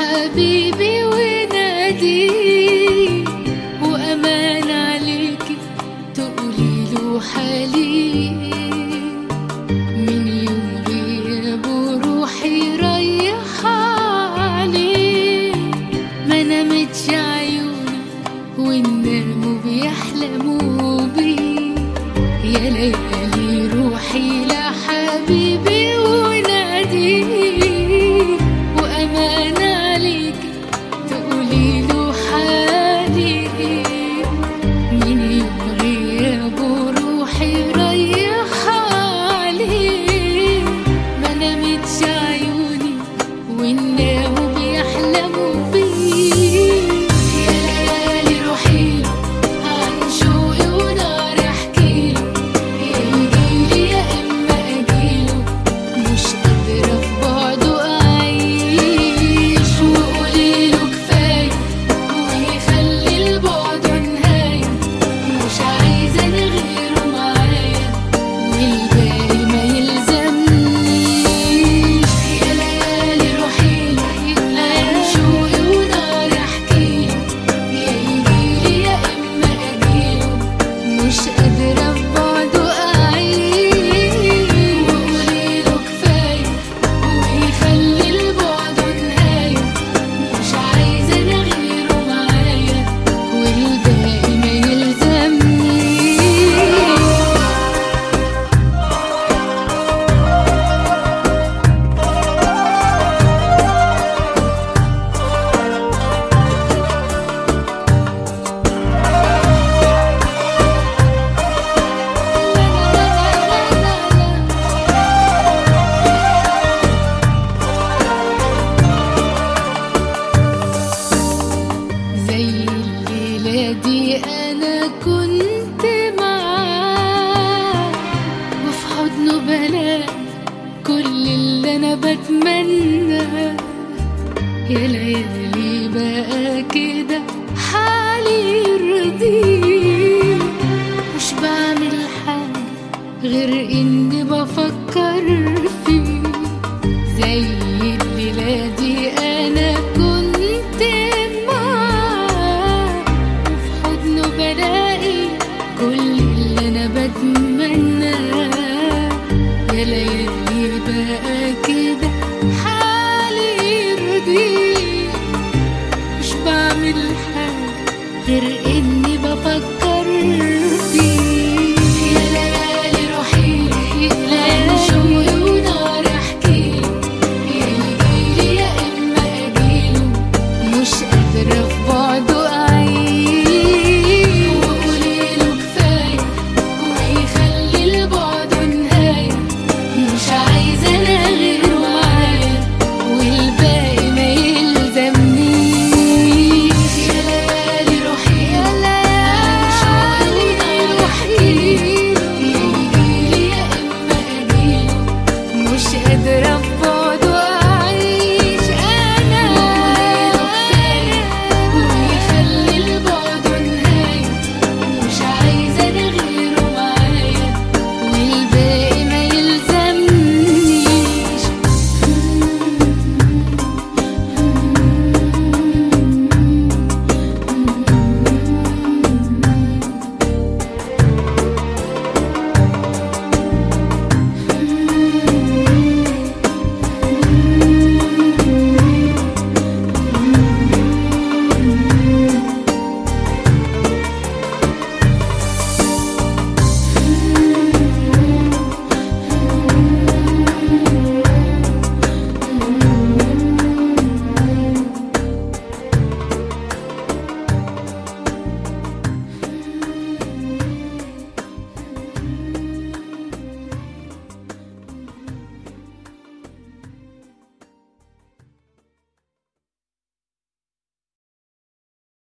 حبيبي. بيحلموا يا ليالي روحي لحبيبي عادي أنا كنت معاه وفي حضنه بلاقي كل اللي أنا بتمنى. يا ليالي بقى كده حالي يرضيه مش بعمل حاجة غير إني